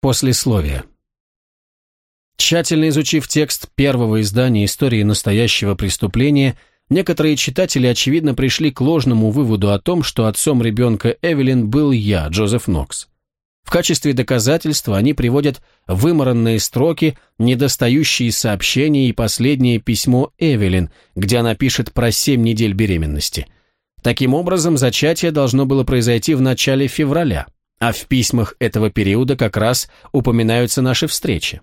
Послесловие. Тщательно изучив текст первого издания истории настоящего преступления, некоторые читатели, очевидно, пришли к ложному выводу о том, что отцом ребенка Эвелин был я, Джозеф Нокс. В качестве доказательства они приводят вымаранные строки, недостающие сообщения и последнее письмо Эвелин, где она пишет про семь недель беременности. Таким образом, зачатие должно было произойти в начале февраля – а в письмах этого периода как раз упоминаются наши встречи.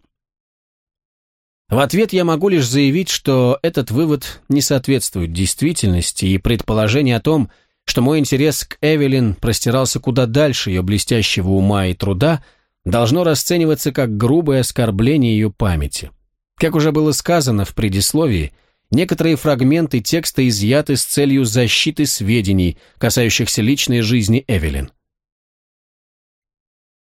В ответ я могу лишь заявить, что этот вывод не соответствует действительности и предположение о том, что мой интерес к Эвелин простирался куда дальше ее блестящего ума и труда, должно расцениваться как грубое оскорбление ее памяти. Как уже было сказано в предисловии, некоторые фрагменты текста изъяты с целью защиты сведений, касающихся личной жизни Эвелин.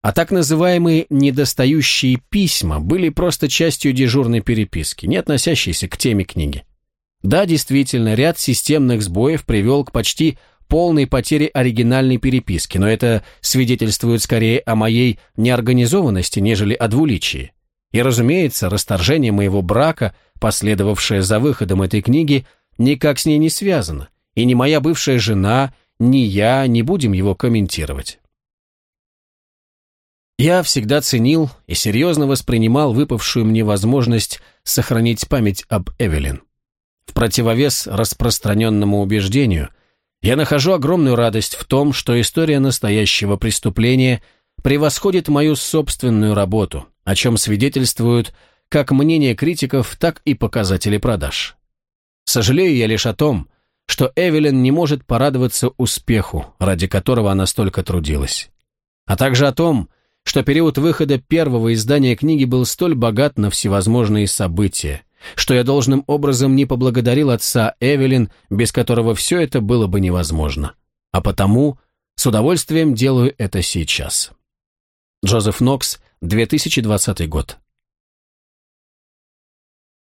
А так называемые недостающие письма были просто частью дежурной переписки, не относящейся к теме книги. Да, действительно, ряд системных сбоев привел к почти полной потере оригинальной переписки, но это свидетельствует скорее о моей неорганизованности, нежели о двуличии. И, разумеется, расторжение моего брака, последовавшее за выходом этой книги, никак с ней не связано, и ни моя бывшая жена, ни я не будем его комментировать. Я всегда ценил и серьезно воспринимал выпавшую мне возможность сохранить память об Эвелин. В противовес распространенному убеждению, я нахожу огромную радость в том, что история настоящего преступления превосходит мою собственную работу, о чем свидетельствуют как мнение критиков, так и показатели продаж. Сожалею я лишь о том, что Эвелин не может порадоваться успеху, ради которого она столько трудилась, а также о том, что период выхода первого издания книги был столь богат на всевозможные события, что я должным образом не поблагодарил отца Эвелин, без которого все это было бы невозможно. А потому с удовольствием делаю это сейчас. Джозеф Нокс, 2020 год.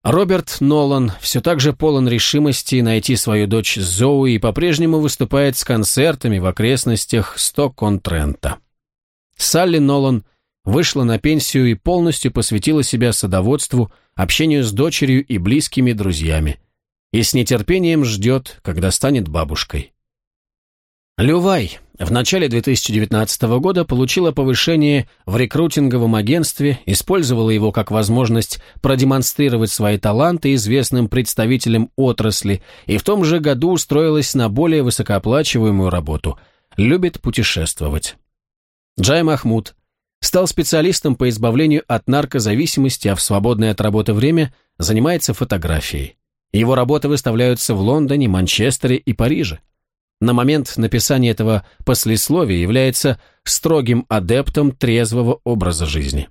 Роберт Нолан все так же полон решимости найти свою дочь Зоу и по-прежнему выступает с концертами в окрестностях Стокон-Трента. Салли Нолан вышла на пенсию и полностью посвятила себя садоводству, общению с дочерью и близкими друзьями. И с нетерпением ждет, когда станет бабушкой. Лювай в начале 2019 года получила повышение в рекрутинговом агентстве, использовала его как возможность продемонстрировать свои таланты известным представителям отрасли и в том же году устроилась на более высокооплачиваемую работу. Любит путешествовать. Джай Махмуд стал специалистом по избавлению от наркозависимости, а в свободное от работы время занимается фотографией. Его работы выставляются в Лондоне, Манчестере и Париже. На момент написания этого послесловия является строгим адептом трезвого образа жизни.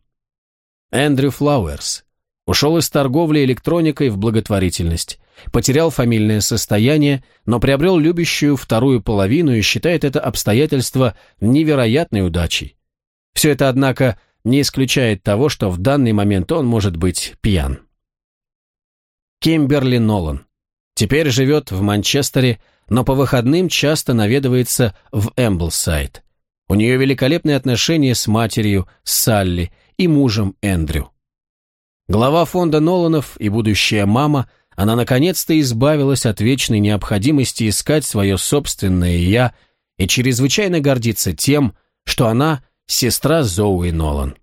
Эндрю Флауэрс ушел из торговли электроникой в благотворительность. Потерял фамильное состояние, но приобрел любящую вторую половину и считает это обстоятельство невероятной удачей. Все это, однако, не исключает того, что в данный момент он может быть пьян. Кимберли Нолан. Теперь живет в Манчестере, но по выходным часто наведывается в Эмблсайд. У нее великолепные отношения с матерью, Салли и мужем Эндрю. Глава фонда Ноланов и будущая мама она наконец-то избавилась от вечной необходимости искать свое собственное «я» и чрезвычайно гордится тем, что она – сестра Зоуи Нолан.